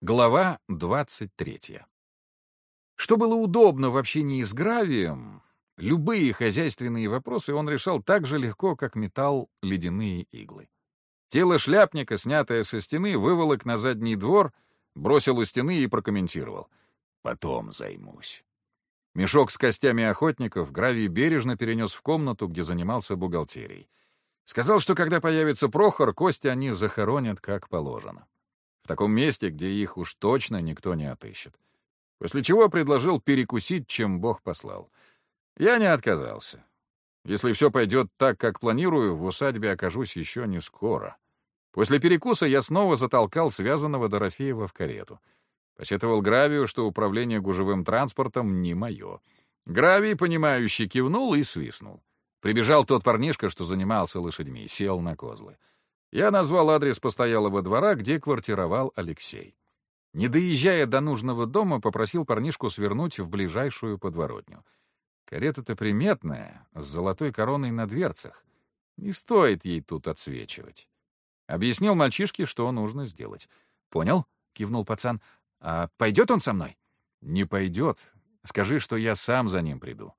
Глава 23. Что было удобно в общении с Гравием, любые хозяйственные вопросы он решал так же легко, как металл ледяные иглы. Тело шляпника, снятое со стены, выволок на задний двор, бросил у стены и прокомментировал. «Потом займусь». Мешок с костями охотников Гравий бережно перенес в комнату, где занимался бухгалтерией. Сказал, что когда появится Прохор, кости они захоронят как положено в таком месте, где их уж точно никто не отыщет. После чего предложил перекусить, чем Бог послал. Я не отказался. Если все пойдет так, как планирую, в усадьбе окажусь еще не скоро. После перекуса я снова затолкал связанного Дорофеева в карету. Посетовал Гравию, что управление гужевым транспортом не мое. Гравий, понимающий, кивнул и свистнул. Прибежал тот парнишка, что занимался лошадьми, сел на козлы. Я назвал адрес постоялого двора, где квартировал Алексей. Не доезжая до нужного дома, попросил парнишку свернуть в ближайшую подворотню. Карета-то приметная, с золотой короной на дверцах. Не стоит ей тут отсвечивать. Объяснил мальчишке, что нужно сделать. «Понял?» — кивнул пацан. «А пойдет он со мной?» «Не пойдет. Скажи, что я сам за ним приду.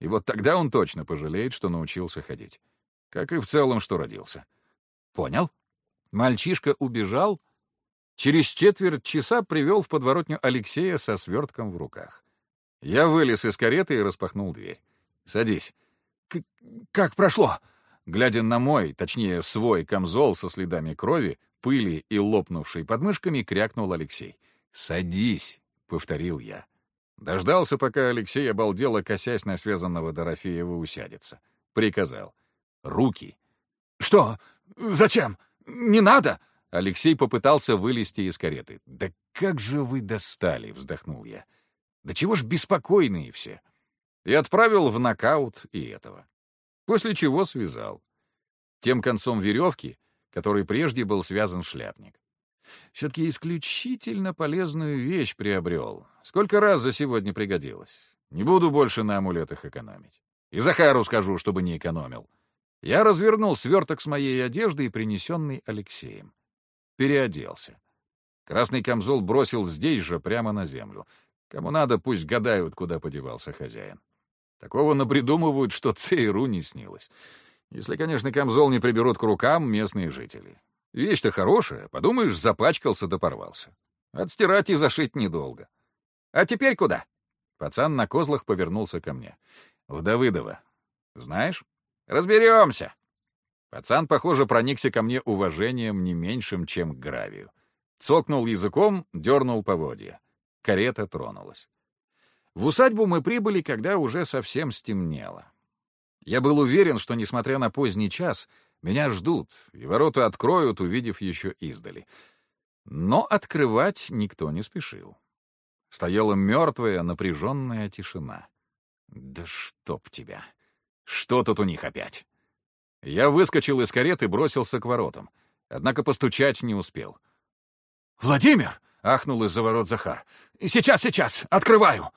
И вот тогда он точно пожалеет, что научился ходить. Как и в целом, что родился». Понял. Мальчишка убежал. Через четверть часа привел в подворотню Алексея со свертком в руках. Я вылез из кареты и распахнул дверь. «Садись». К «Как прошло?» Глядя на мой, точнее, свой камзол со следами крови, пыли и лопнувшей подмышками, крякнул Алексей. «Садись», — повторил я. Дождался, пока Алексей обалдело, косясь на связанного Дорофеева, усядется. Приказал. «Руки». «Что? «Зачем? Не надо!» Алексей попытался вылезти из кареты. «Да как же вы достали!» — вздохнул я. «Да чего ж беспокойные все!» И отправил в нокаут и этого. После чего связал. Тем концом веревки, который прежде был связан шляпник. Все-таки исключительно полезную вещь приобрел. Сколько раз за сегодня пригодилось. Не буду больше на амулетах экономить. И Захару скажу, чтобы не экономил. Я развернул сверток с моей одеждой, принесенный Алексеем. Переоделся. Красный камзол бросил здесь же, прямо на землю. Кому надо, пусть гадают, куда подевался хозяин. Такого напридумывают, что ЦРУ не снилось. Если, конечно, камзол не приберут к рукам местные жители. Вещь-то хорошая, подумаешь, запачкался да порвался. Отстирать и зашить недолго. А теперь куда? Пацан на козлах повернулся ко мне. В Давыдово. Знаешь? Разберемся. Пацан, похоже, проникся ко мне уважением не меньшим, чем к гравию. Цокнул языком, дернул поводья. Карета тронулась. В усадьбу мы прибыли, когда уже совсем стемнело. Я был уверен, что, несмотря на поздний час, меня ждут, и ворота откроют, увидев еще издали. Но открывать никто не спешил. Стояла мертвая, напряженная тишина. «Да чтоб тебя!» Что тут у них опять? Я выскочил из кареты и бросился к воротам. Однако постучать не успел. «Владимир!» — ахнул из-за ворот Захар. «Сейчас, сейчас! Открываю!»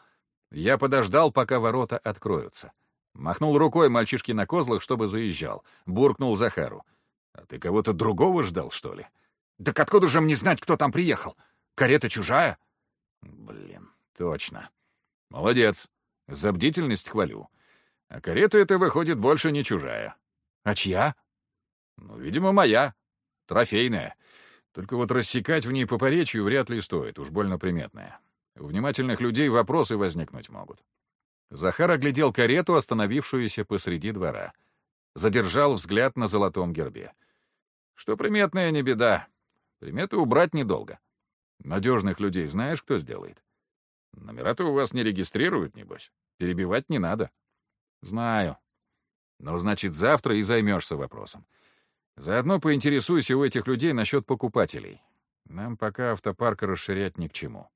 Я подождал, пока ворота откроются. Махнул рукой мальчишки на козлах, чтобы заезжал. Буркнул Захару. «А ты кого-то другого ждал, что ли?» «Так откуда же мне знать, кто там приехал? Карета чужая?» «Блин, точно. Молодец. За бдительность хвалю. А карета эта, выходит, больше не чужая. А чья? Ну, видимо, моя. Трофейная. Только вот рассекать в ней по поречью вряд ли стоит, уж больно приметная. У внимательных людей вопросы возникнуть могут. Захар оглядел карету, остановившуюся посреди двора. Задержал взгляд на золотом гербе. Что приметная, не беда. Приметы убрать недолго. Надежных людей знаешь, кто сделает? Номера-то у вас не регистрируют, небось. Перебивать не надо. Знаю. Ну, значит, завтра и займешься вопросом. Заодно поинтересуйся у этих людей насчет покупателей. Нам пока автопарк расширять ни к чему.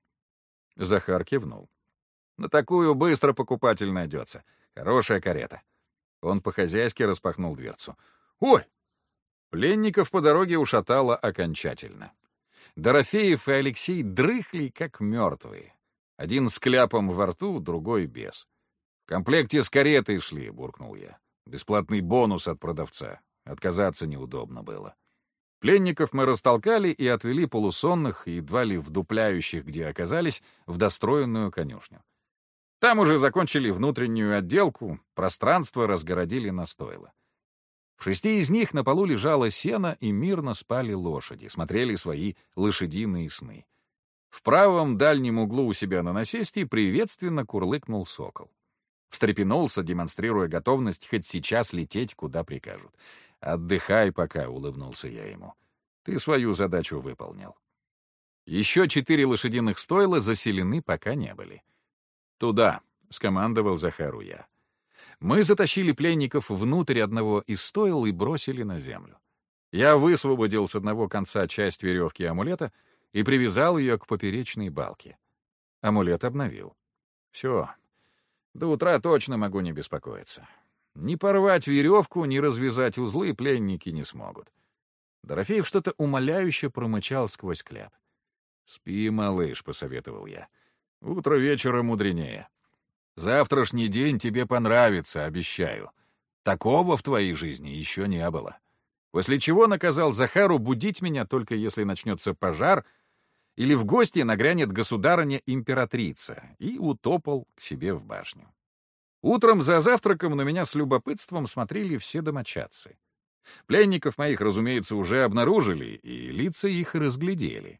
Захар кивнул. На такую быстро покупатель найдется. Хорошая карета. Он по-хозяйски распахнул дверцу. Ой! Пленников по дороге ушатало окончательно. Дорофеев и Алексей дрыхли, как мертвые. Один с кляпом во рту, другой без комплекте с каретой шли», — буркнул я. «Бесплатный бонус от продавца. Отказаться неудобно было». Пленников мы растолкали и отвели полусонных, едва ли вдупляющих, где оказались, в достроенную конюшню. Там уже закончили внутреннюю отделку, пространство разгородили на стойло. В шести из них на полу лежало сено, и мирно спали лошади, смотрели свои лошадиные сны. В правом дальнем углу у себя на насесте приветственно курлыкнул сокол. Встрепенулся, демонстрируя готовность хоть сейчас лететь, куда прикажут. «Отдыхай пока», — улыбнулся я ему. «Ты свою задачу выполнил». Еще четыре лошадиных стойла заселены пока не были. «Туда», — скомандовал Захару я. Мы затащили пленников внутрь одного из стойл и бросили на землю. Я высвободил с одного конца часть веревки амулета и привязал ее к поперечной балке. Амулет обновил. Все. До утра точно могу не беспокоиться. Ни порвать веревку, ни развязать узлы пленники не смогут. Дорофеев что-то умоляюще промычал сквозь кляп. «Спи, малыш», — посоветовал я. «Утро вечера мудренее». Завтрашний день тебе понравится, обещаю. Такого в твоей жизни еще не было. После чего наказал Захару будить меня только если начнется пожар или в гости нагрянет государыня-императрица, и утопал к себе в башню. Утром за завтраком на меня с любопытством смотрели все домочадцы. Пленников моих, разумеется, уже обнаружили, и лица их разглядели.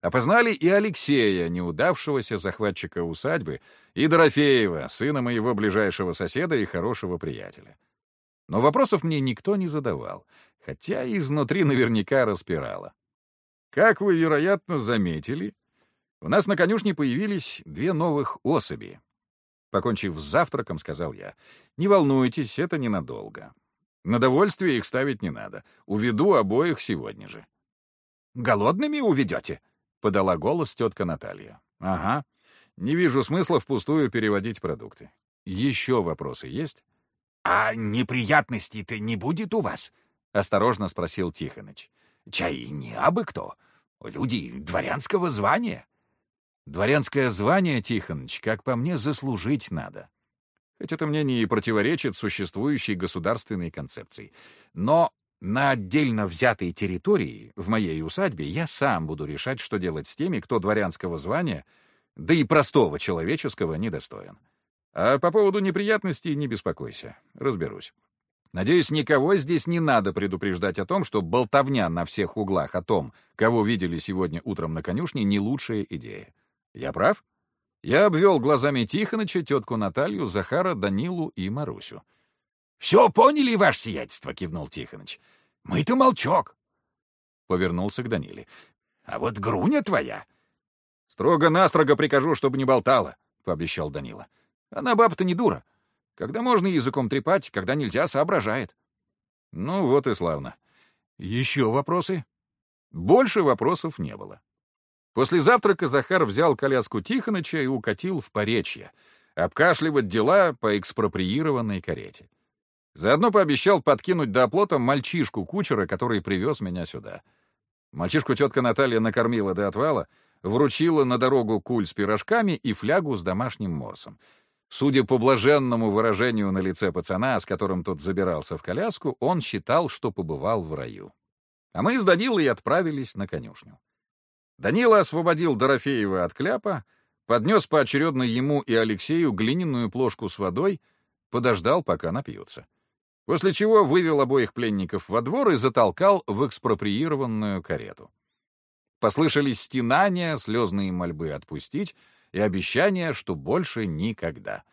Опознали и Алексея, неудавшегося захватчика усадьбы, и Дорофеева, сына моего ближайшего соседа и хорошего приятеля. Но вопросов мне никто не задавал, хотя изнутри наверняка распирало. Как вы, вероятно, заметили, у нас на конюшне появились две новых особи. Покончив с завтраком, сказал я, «Не волнуйтесь, это ненадолго. На довольствие их ставить не надо. Уведу обоих сегодня же». «Голодными уведете?» подала голос тетка Наталья. Ага. Не вижу смысла впустую переводить продукты. Еще вопросы есть? А неприятностей-то не будет у вас? Осторожно спросил Тихоныч. Чай не абы кто. Люди дворянского звания. Дворянское звание, Тихоныч, как по мне, заслужить надо. Хоть это мнение и противоречит существующей государственной концепции. Но на отдельно взятой территории, в моей усадьбе, я сам буду решать, что делать с теми, кто дворянского звания, да и простого человеческого, недостоин. А по поводу неприятностей не беспокойся, разберусь. Надеюсь, никого здесь не надо предупреждать о том, что болтовня на всех углах о том, кого видели сегодня утром на конюшне, не лучшая идея. Я прав? Я обвел глазами Тихоныча, тетку Наталью, Захара, Данилу и Марусю. «Все поняли, ваше сиятельство», — кивнул Тихоныч. «Мы-то молчок». Повернулся к Даниле. «А вот груня твоя...» «Строго-настрого прикажу, чтобы не болтала», — пообещал Данила. «Она баба-то не дура. Когда можно языком трепать, когда нельзя, соображает». Ну вот и славно. Еще вопросы? Больше вопросов не было. После завтрака Захар взял коляску Тихоныча и укатил в Поречье, обкашливать дела по экспроприированной карете. Заодно пообещал подкинуть до оплота мальчишку-кучера, который привез меня сюда. Мальчишку тетка Наталья накормила до отвала, вручила на дорогу куль с пирожками и флягу с домашним морсом. Судя по блаженному выражению на лице пацана, с которым тот забирался в коляску, он считал, что побывал в раю. А мы с Данилой отправились на конюшню. Данила освободил Дорофеева от кляпа, поднес поочередно ему и Алексею глиняную плошку с водой, подождал, пока напьются после чего вывел обоих пленников во двор и затолкал в экспроприированную карету. Послышались стенания, слезные мольбы отпустить и обещания, что больше никогда.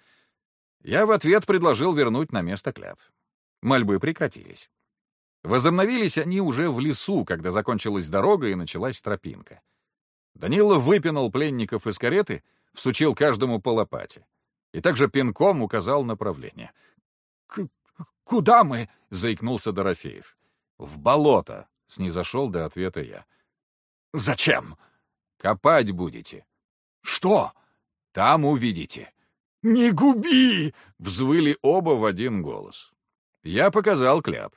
Я в ответ предложил вернуть на место кляп. Мольбы прекратились. Возобновились они уже в лесу, когда закончилась дорога и началась тропинка. Данила выпинал пленников из кареты, всучил каждому по лопате и также пинком указал направление. «Куда мы?» — заикнулся Дорофеев. «В болото», — снизошел до ответа я. «Зачем?» «Копать будете». «Что?» «Там увидите». «Не губи!» — взвыли оба в один голос. Я показал кляп.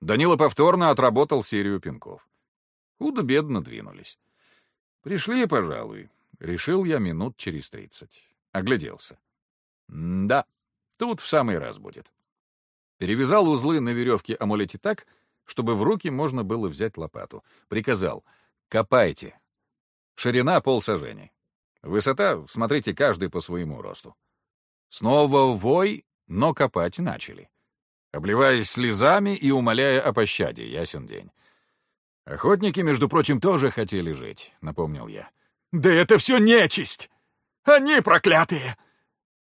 Данила повторно отработал серию пинков. Худо-бедно двинулись. Пришли, пожалуй. Решил я минут через тридцать. Огляделся. да, тут в самый раз будет. Перевязал узлы на веревке амулете так, чтобы в руки можно было взять лопату. Приказал «Копайте». Ширина — полсажений. Высота — смотрите каждый по своему росту. Снова вой, но копать начали. Обливаясь слезами и умоляя о пощаде, ясен день. Охотники, между прочим, тоже хотели жить, напомнил я. «Да это все нечисть! Они проклятые!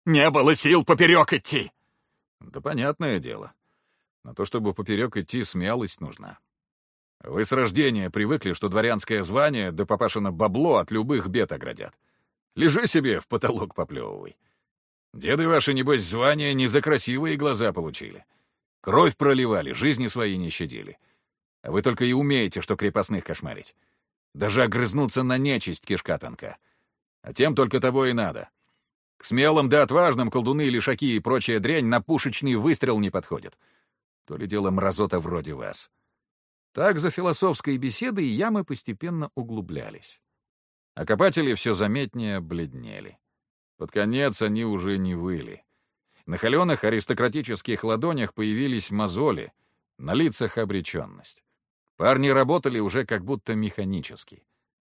Не было сил поперек идти!» Да понятное дело. На то, чтобы поперек идти, смелость нужна. Вы с рождения привыкли, что дворянское звание да папашина бабло от любых бед оградят. Лежи себе, в потолок поплевывай. Деды ваши, небось, звания не за красивые глаза получили. Кровь проливали, жизни свои не щадили. А вы только и умеете, что крепостных кошмарить. Даже огрызнуться на нечисть кишка тонка. А тем только того и надо. К смелым да отважным колдуны, лишаки и прочая дрянь на пушечный выстрел не подходят. То ли дело мразота вроде вас. Так за философской беседой ямы постепенно углублялись. А копатели все заметнее бледнели. Под конец они уже не выли. На холеных аристократических ладонях появились мозоли, на лицах обреченность. Парни работали уже как будто механически.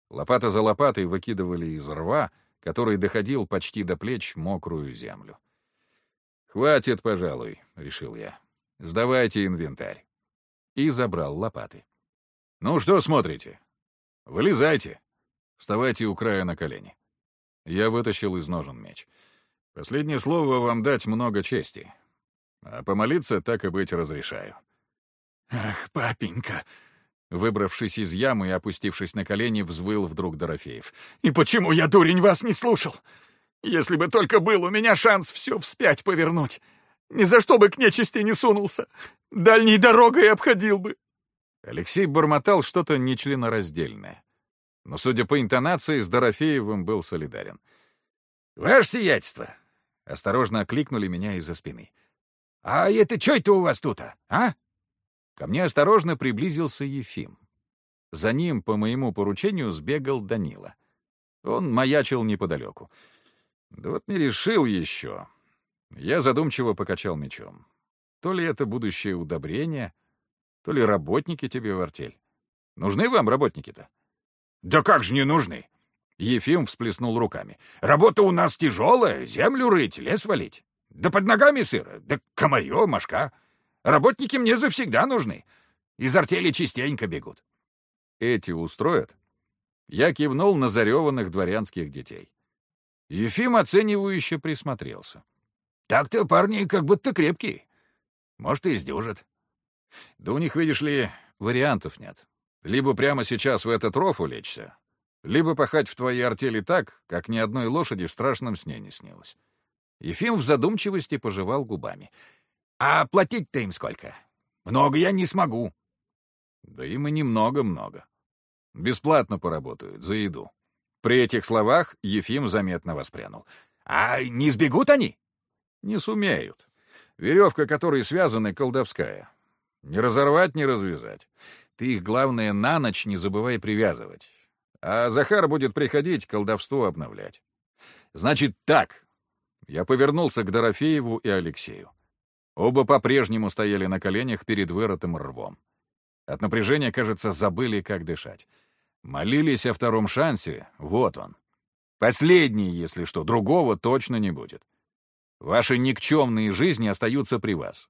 Лопата за лопатой выкидывали из рва, который доходил почти до плеч, мокрую землю. «Хватит, пожалуй», — решил я. «Сдавайте инвентарь». И забрал лопаты. «Ну что смотрите? Вылезайте. Вставайте у края на колени». Я вытащил из ножен меч. Последнее слово вам дать много чести. А помолиться, так и быть, разрешаю. «Ах, папенька!» Выбравшись из ямы и опустившись на колени, взвыл вдруг Дорофеев. «И почему я, дурень, вас не слушал? Если бы только был у меня шанс все вспять повернуть, ни за что бы к нечисти не сунулся, дальней дорогой обходил бы». Алексей бормотал что-то нечленораздельное. Но, судя по интонации, с Дорофеевым был солидарен. «Ваше сиятельство!» — осторожно окликнули меня из-за спины. «А это что это у вас тут, а? а?» Ко мне осторожно приблизился Ефим. За ним, по моему поручению, сбегал Данила. Он маячил неподалеку. Да вот не решил еще. Я задумчиво покачал мечом. То ли это будущее удобрение, то ли работники тебе в артель. Нужны вам работники-то? Да как же не нужны? Ефим всплеснул руками. Работа у нас тяжелая, землю рыть, лес валить. Да под ногами сыро, да комарё, мошка. Работники мне завсегда нужны. Из артели частенько бегут. Эти устроят? Я кивнул на зареванных дворянских детей. Ефим оценивающе присмотрелся. Так-то парни как будто крепкие. Может, и сдюжат. Да у них, видишь ли, вариантов нет. Либо прямо сейчас в этот ров улечься, либо пахать в твоей артели так, как ни одной лошади в страшном сне не снилось. Ефим в задумчивости пожевал губами — а платить-то им сколько? Много я не смогу. Да им и немного-много. Бесплатно поработают, за еду. При этих словах Ефим заметно воспрянул. А не сбегут они? Не сумеют. Веревка, которой связаны, колдовская. Не разорвать, не развязать. Ты их, главное, на ночь не забывай привязывать. А Захар будет приходить колдовство обновлять. Значит так. Я повернулся к Дорофееву и Алексею. Оба по-прежнему стояли на коленях перед вырытым рвом. От напряжения, кажется, забыли, как дышать. Молились о втором шансе, вот он. Последний, если что, другого точно не будет. Ваши никчемные жизни остаются при вас.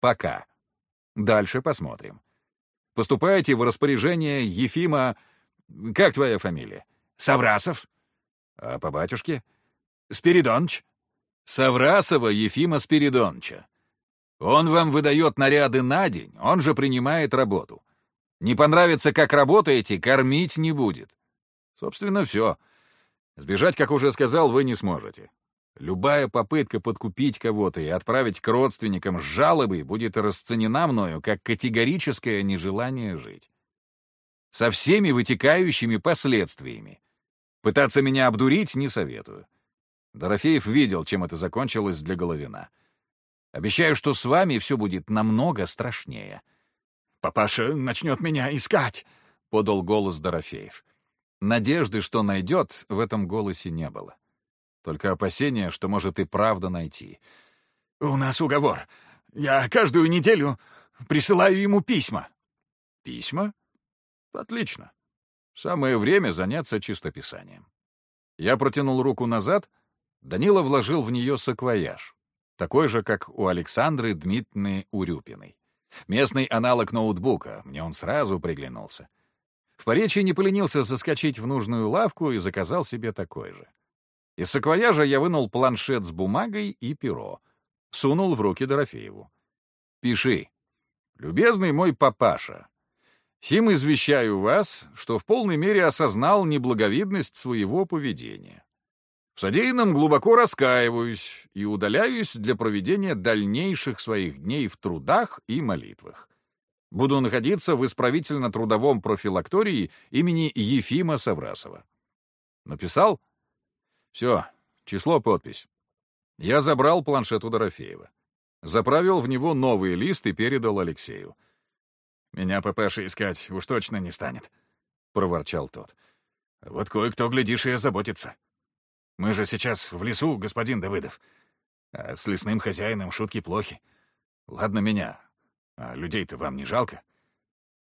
Пока. Дальше посмотрим. Поступаете в распоряжение Ефима... Как твоя фамилия? Саврасов. А по батюшке? Спиридоныч. Саврасова Ефима Спиридоновича. Он вам выдает наряды на день, он же принимает работу. Не понравится, как работаете, кормить не будет. Собственно, все. Сбежать, как уже сказал, вы не сможете. Любая попытка подкупить кого-то и отправить к родственникам с жалобой будет расценена мною как категорическое нежелание жить. Со всеми вытекающими последствиями. Пытаться меня обдурить не советую. Дорофеев видел, чем это закончилось для Головина. Обещаю, что с вами все будет намного страшнее». «Папаша начнет меня искать», — подал голос Дорофеев. Надежды, что найдет, в этом голосе не было. Только опасения, что может и правда найти. «У нас уговор. Я каждую неделю присылаю ему письма. Письма? Отлично. Самое время заняться чистописанием. Я протянул руку назад, Данила вложил в нее саквояж, такой же, как у Александры Дмитриевны Урюпиной. Местный аналог ноутбука, мне он сразу приглянулся. В Поречи не поленился заскочить в нужную лавку и заказал себе такой же. Из саквояжа я вынул планшет с бумагой и перо. Сунул в руки Дорофееву. «Пиши. Любезный мой папаша, сим извещаю вас, что в полной мере осознал неблаговидность своего поведения. В содеянном глубоко раскаиваюсь и удаляюсь для проведения дальнейших своих дней в трудах и молитвах. Буду находиться в исправительно-трудовом профилактории имени Ефима Саврасова. Написал? Все, число, подпись. Я забрал планшет у Дорофеева. Заправил в него новый лист и передал Алексею. «Меня папаша искать уж точно не станет», — проворчал тот. «Вот кое-кто, глядишь, и озаботится. Мы же сейчас в лесу, господин Давыдов. А с лесным хозяином шутки плохи. Ладно меня, а людей-то вам не жалко?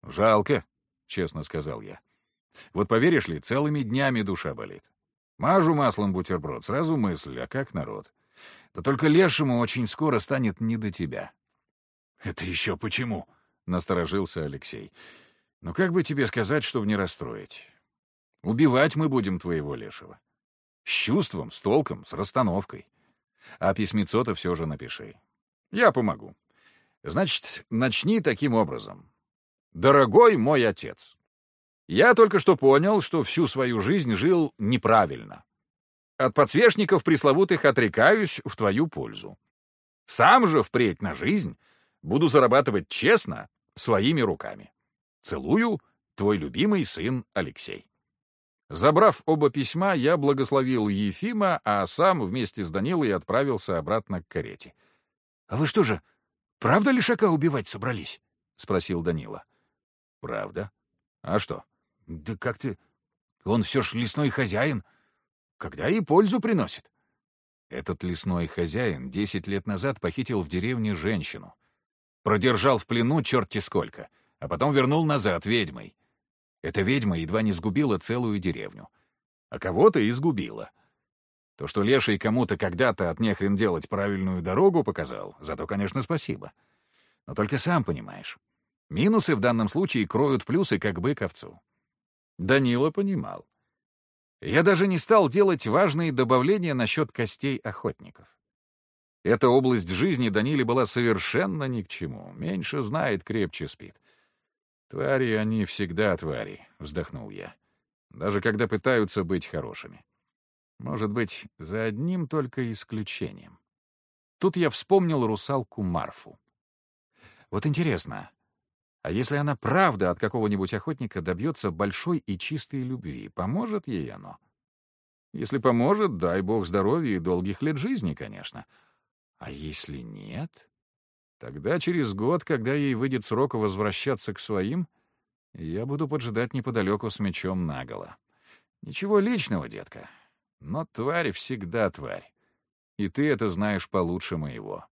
Жалко, честно сказал я. Вот поверишь ли, целыми днями душа болит. Мажу маслом бутерброд, сразу мысль, а как народ? Да только лешему очень скоро станет не до тебя. Это еще почему? Насторожился Алексей. Ну как бы тебе сказать, чтобы не расстроить? Убивать мы будем твоего лешего. С чувством, с толком, с расстановкой. А письмецо-то все же напиши. Я помогу. Значит, начни таким образом. Дорогой мой отец, я только что понял, что всю свою жизнь жил неправильно. От подсвечников пресловутых отрекаюсь в твою пользу. Сам же впредь на жизнь буду зарабатывать честно своими руками. Целую, твой любимый сын Алексей. Забрав оба письма, я благословил Ефима, а сам вместе с Данилой отправился обратно к карете. — А вы что же, правда Лишака убивать собрались? — спросил Данила. — Правда. А что? — Да как ты... Он все ж лесной хозяин. Когда и пользу приносит. Этот лесной хозяин десять лет назад похитил в деревне женщину. Продержал в плену черти сколько, а потом вернул назад ведьмой. Эта ведьма едва не сгубила целую деревню. А кого-то и сгубила. То, что Леший кому-то когда-то от нехрен делать правильную дорогу показал, зато, конечно, спасибо. Но только сам понимаешь. Минусы в данном случае кроют плюсы, как бык овцу. Данила понимал. Я даже не стал делать важные добавления насчет костей охотников. Эта область жизни Даниле была совершенно ни к чему. Меньше знает, крепче спит. «Твари они всегда твари», — вздохнул я. «Даже когда пытаются быть хорошими. Может быть, за одним только исключением». Тут я вспомнил русалку Марфу. Вот интересно, а если она правда от какого-нибудь охотника добьется большой и чистой любви, поможет ей оно? Если поможет, дай бог здоровья и долгих лет жизни, конечно. А если нет? Тогда через год, когда ей выйдет срок возвращаться к своим, я буду поджидать неподалеку с мечом наголо. Ничего личного, детка. Но тварь всегда тварь. И ты это знаешь получше моего.